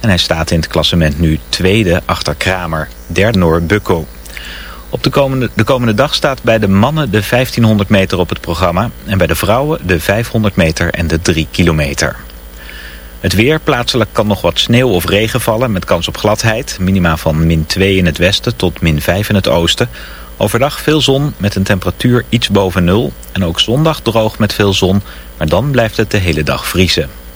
En hij staat in het klassement nu tweede achter Kramer, derde Noor Bukko. Op de komende, de komende dag staat bij de mannen de 1500 meter op het programma... en bij de vrouwen de 500 meter en de 3 kilometer. Het weer, plaatselijk kan nog wat sneeuw of regen vallen met kans op gladheid. Minima van min 2 in het westen tot min 5 in het oosten. Overdag veel zon met een temperatuur iets boven nul. En ook zondag droog met veel zon, maar dan blijft het de hele dag vriezen.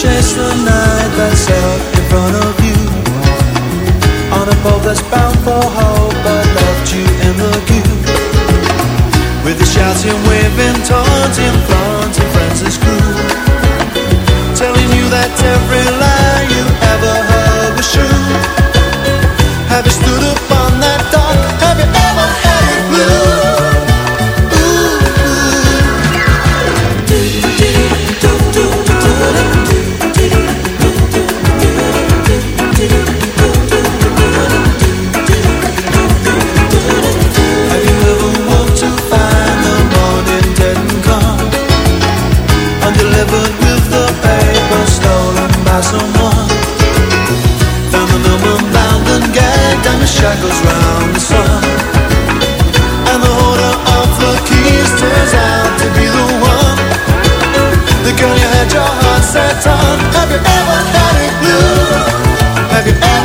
chase the night that's up in front of you. On a boat that's bound for hope I left you in the queue With the shouting, waving, taunting, flaunting friends' crew. Telling you that every life your heart set on. Have you ever got it blue? Have you ever?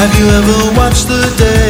Have you ever watched the day?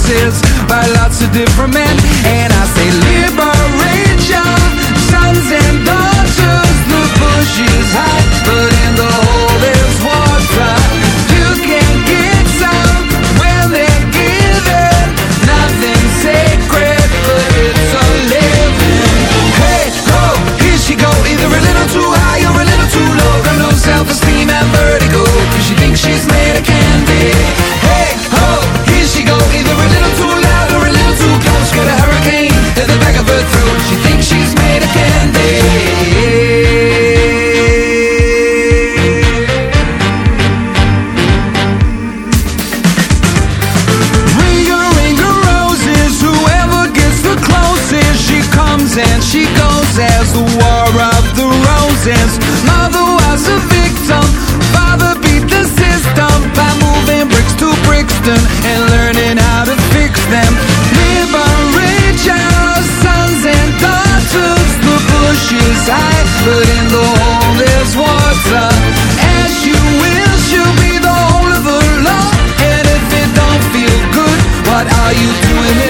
Horses by lots of different men. And I say, liberate roses. Mother was a victim, father beat the system by moving bricks to Brixton and learning how to fix them. Liberate your sons and daughters. The bush is high, but in the hole there's water. As you will, she'll be the whole of law. And if it don't feel good, what are you doing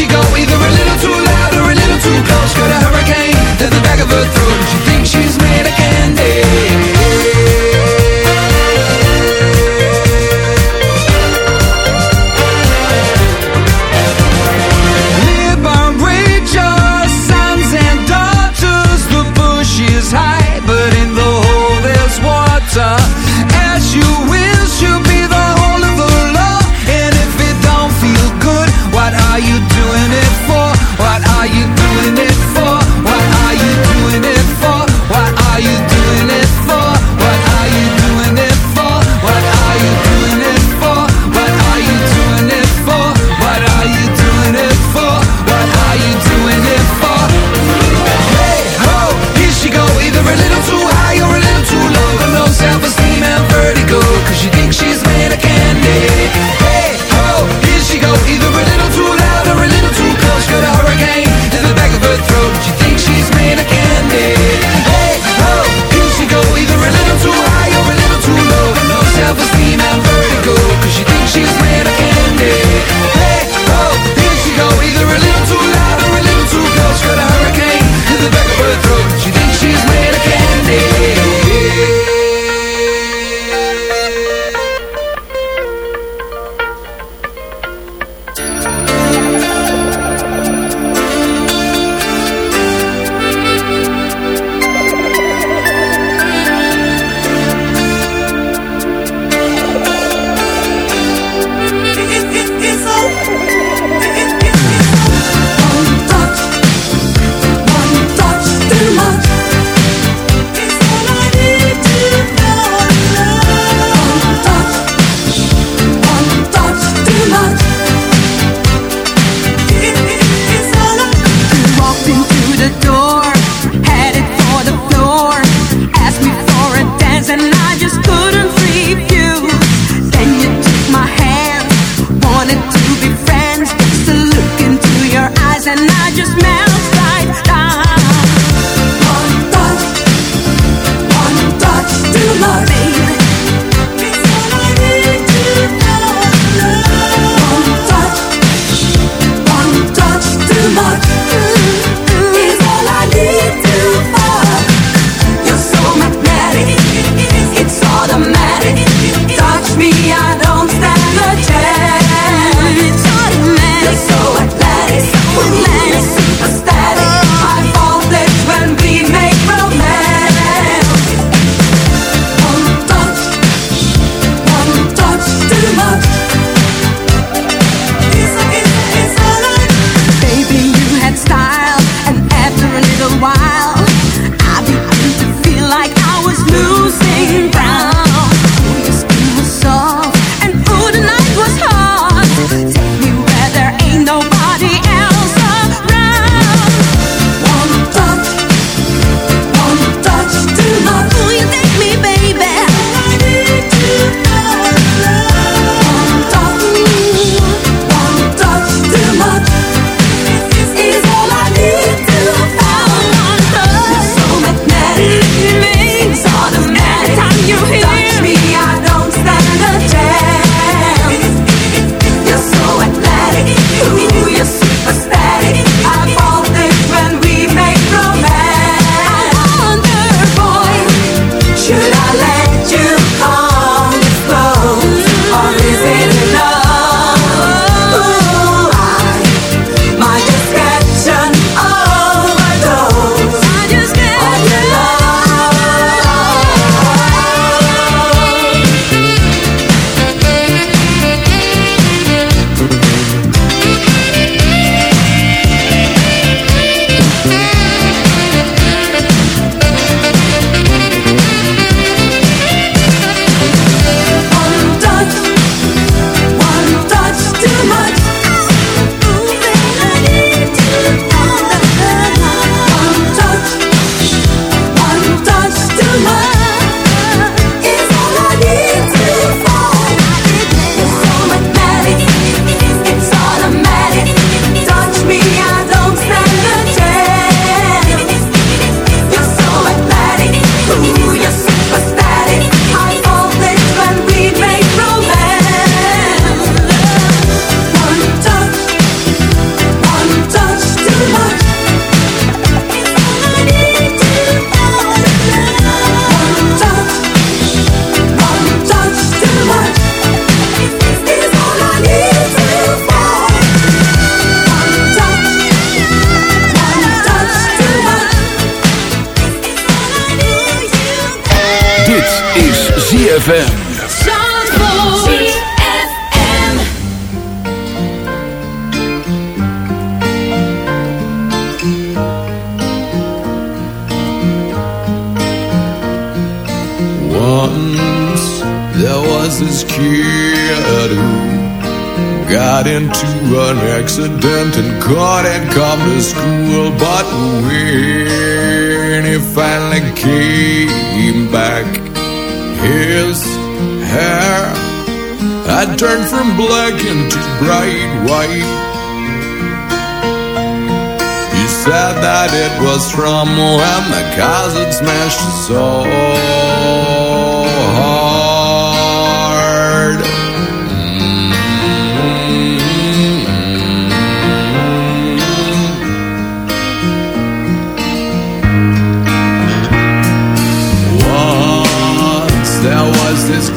she go, either a little too loud or a little too close. Got a hurricane at the back of her throat, it was from when the cars had smashed his soul.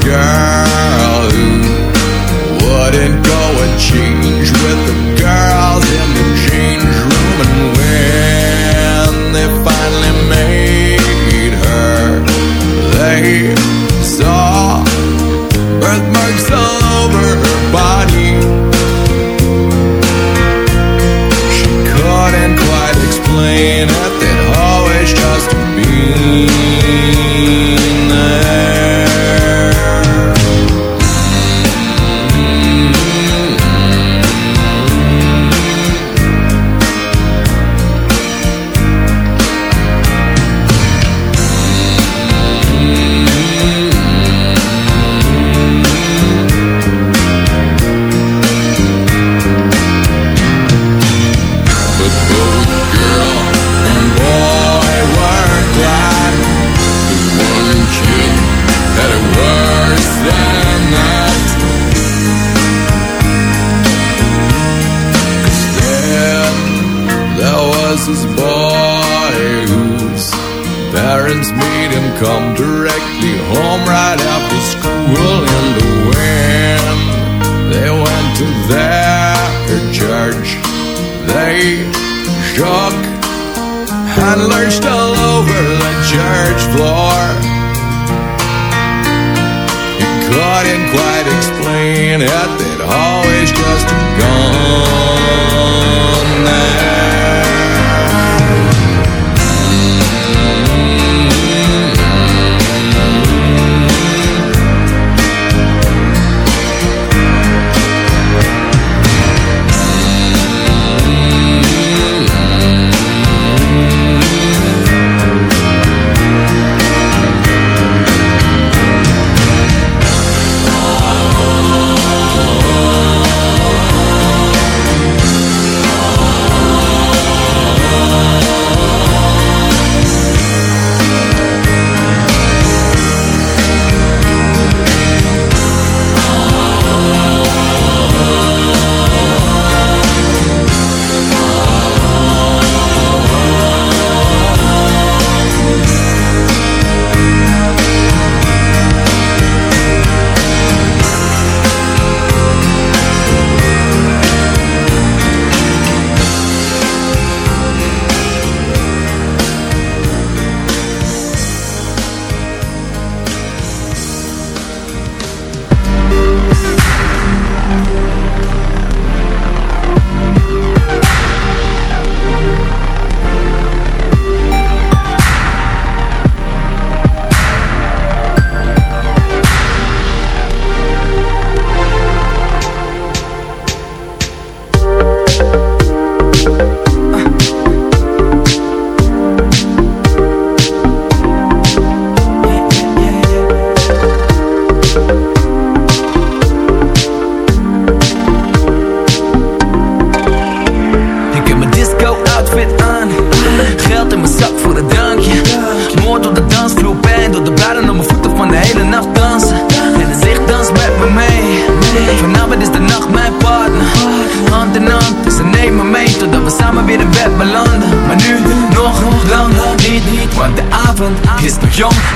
girl who wouldn't go and change with the girls in the change room. And when they saw birthmarks all over her body. She couldn't quite explain it, they'd always just been that always just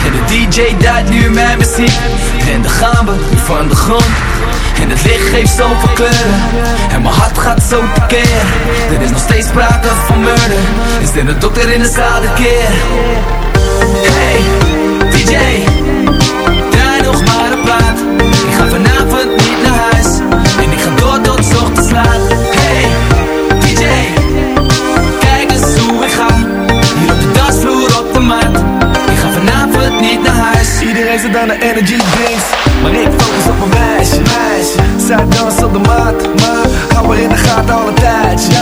En de DJ draait nu mijn muziek. En dan gaan we nu van de grond. En het licht geeft zoveel kleuren. En mijn hart gaat zo tekeer. Er is nog steeds sprake van murder. Is dit de dokter in de zaal de keer? Hey, DJ Draai nog nog maar een plaat. Ik ga vanavond niet naar huis. En ik ga door tot ochtends laat zit aan de energy drinks. Maar ik focus op mijn meisje, meisje. Zij danst op de mat, maar Hou haar in de gaten al een tijdje,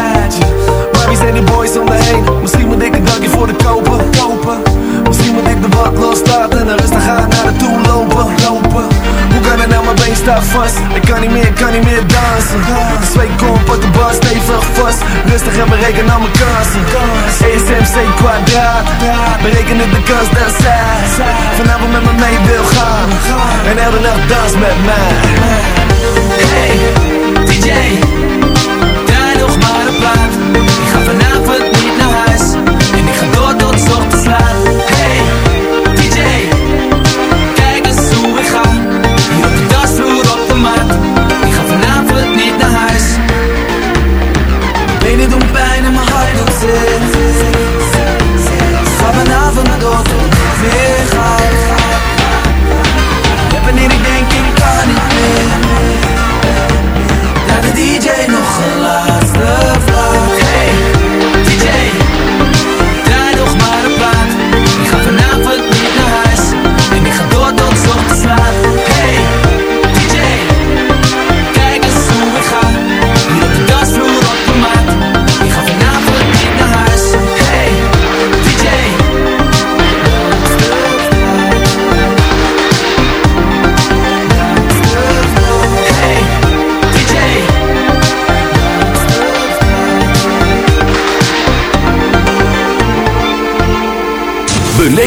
Maar zijn die boys om me heen? Misschien moet ik een dankje voor de kopen, kopen Misschien moet ik de wat loslaten En rustig gaan naar de toe lopen, lopen. Hoe kan het nou, mijn been staat vast? Ik kan niet meer, kan niet meer dansen. De zweet komt, pak de bar stevig vast. Rustig en bereken al mijn kansen. ESMC kwadraat Bereken de kans dat zij Vanavond met me mee wil gaan. En elke nacht dans met mij. Hey, DJ Draai nog maar een plaat. Ik ga vanavond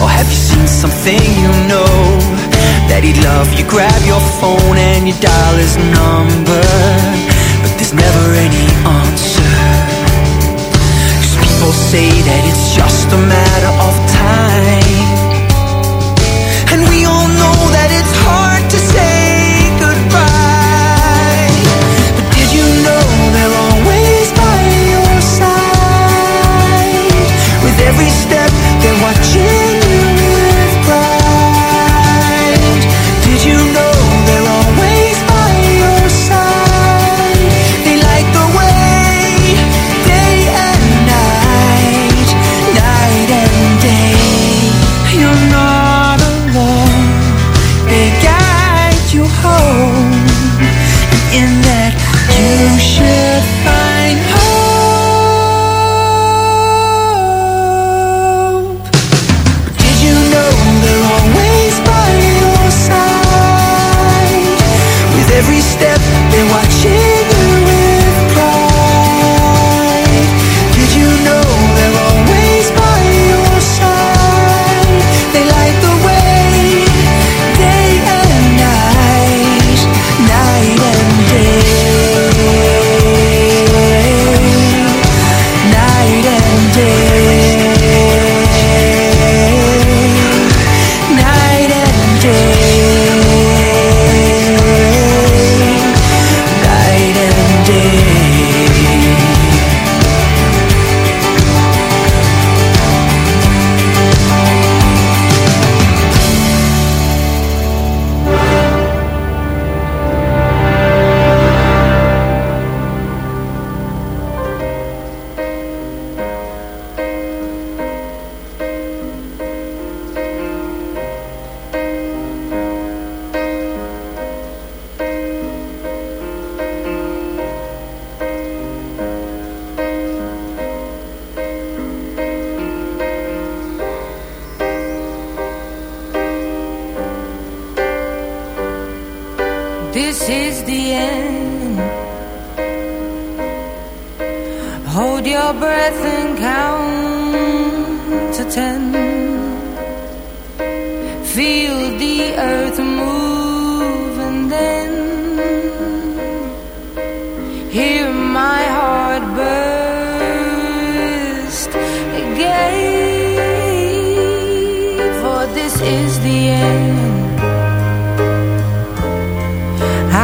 Or have you seen something you know that he'd love? You grab your phone and you dial his number, but there's never any answer. Cause people say that it's just a matter of time. And we all know that it's hard to say goodbye. But did you know they're always by your side? With every step they're watching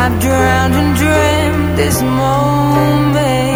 I've drowned and dreamt this moment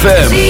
ZFM.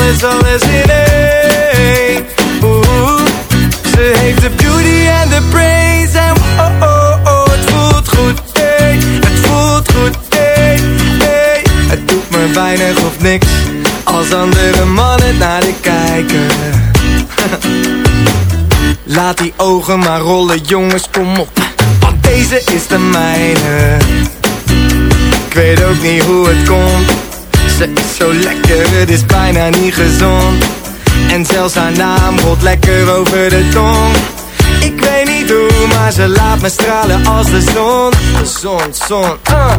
alles, alles in één. Oeh, ze heeft de beauty en de brains en oh, oh, oh, het voelt goed. Het voelt goed, hey, hey. Het doet me weinig of niks, als andere mannen naar de kijken. Laat die ogen maar rollen, jongens, kom op. Want deze is de mijne. Ik weet ook niet hoe het komt ze is zo lekker, het is bijna niet gezond. En zelfs haar naam rolt lekker over de tong. Ik weet niet hoe, maar ze laat me stralen als de zon. Zon, zon, uh.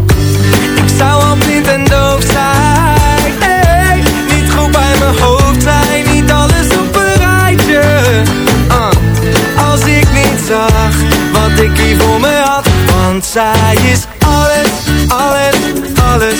Ik zou al blind en doof zijn. Niet goed bij mijn hoofd zijn, niet alles op een rijtje. Uh. Als ik niet zag, wat ik hier voor me had. Want zij is alles, alles, alles,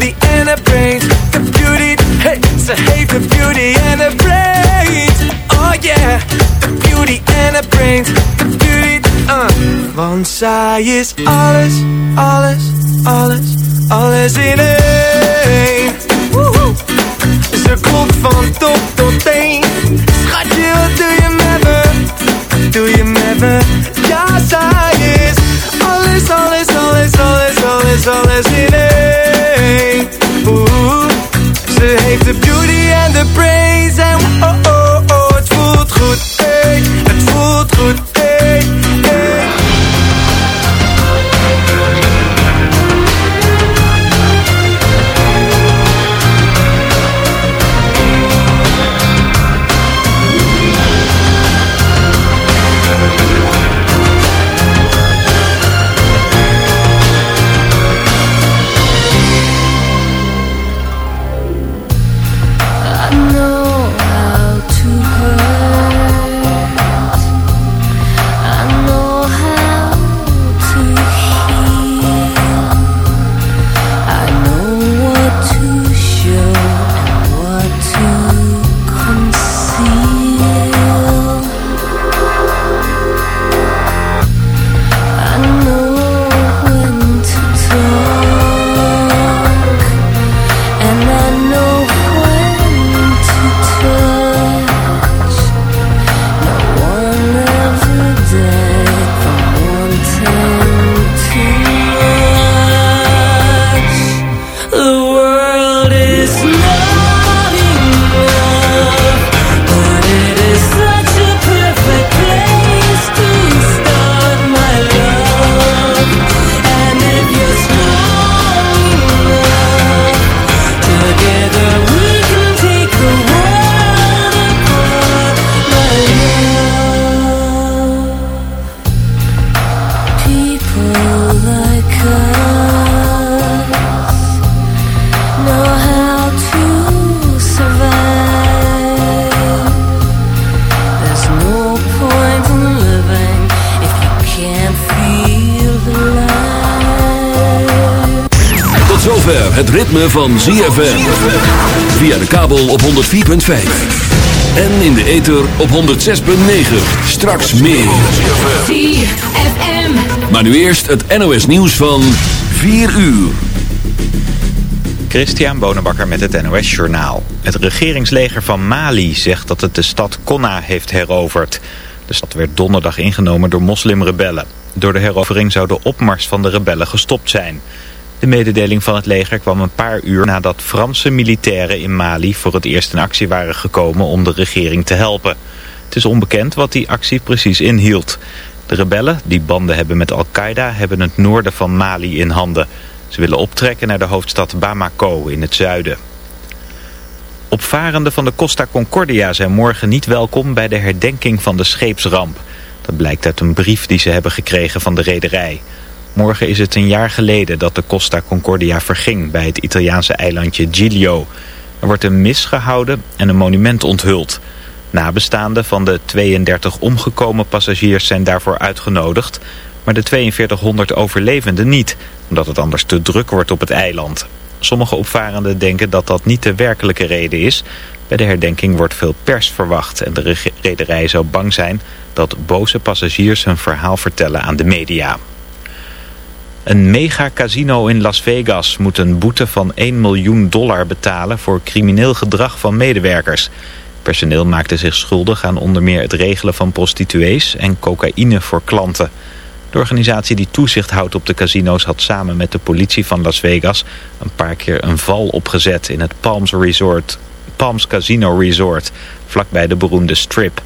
beauty en de brains. The beauty, hey Ze heeft de beauty en de brains. Yeah. The beauty and the brains. The beauty, uh. Want zij is alles, alles, alles, alles in één. Woehoe. Ze klopt van top tot teen. Schatje, wat doe je met me? doe je met me? Ja, zij is alles, alles, alles, alles, alles, alles in één. Ze heeft de beauty en de praise en oh, oh, oh, het voelt goed, zover het ritme van ZFM. Via de kabel op 104.5. En in de ether op 106.9. Straks meer. ZFM. Maar nu eerst het NOS nieuws van 4 uur. Christian Bonenbakker met het NOS Journaal. Het regeringsleger van Mali zegt dat het de stad Konna heeft heroverd. De stad werd donderdag ingenomen door moslimrebellen. Door de herovering zou de opmars van de rebellen gestopt zijn. De mededeling van het leger kwam een paar uur nadat Franse militairen in Mali voor het eerst in actie waren gekomen om de regering te helpen. Het is onbekend wat die actie precies inhield. De rebellen, die banden hebben met Al-Qaeda, hebben het noorden van Mali in handen. Ze willen optrekken naar de hoofdstad Bamako in het zuiden. Opvarenden van de Costa Concordia zijn morgen niet welkom bij de herdenking van de scheepsramp. Dat blijkt uit een brief die ze hebben gekregen van de rederij. Morgen is het een jaar geleden dat de Costa Concordia verging bij het Italiaanse eilandje Giglio. Er wordt een mis gehouden en een monument onthuld. Nabestaanden van de 32 omgekomen passagiers zijn daarvoor uitgenodigd, maar de 4200 overlevenden niet, omdat het anders te druk wordt op het eiland. Sommige opvarenden denken dat dat niet de werkelijke reden is. Bij de herdenking wordt veel pers verwacht en de rederij zou bang zijn dat boze passagiers hun verhaal vertellen aan de media. Een megacasino in Las Vegas moet een boete van 1 miljoen dollar betalen voor crimineel gedrag van medewerkers. Personeel maakte zich schuldig aan onder meer het regelen van prostituees en cocaïne voor klanten. De organisatie die toezicht houdt op de casino's had samen met de politie van Las Vegas een paar keer een val opgezet in het Palms, Resort, Palms Casino Resort, vlakbij de beroemde Strip.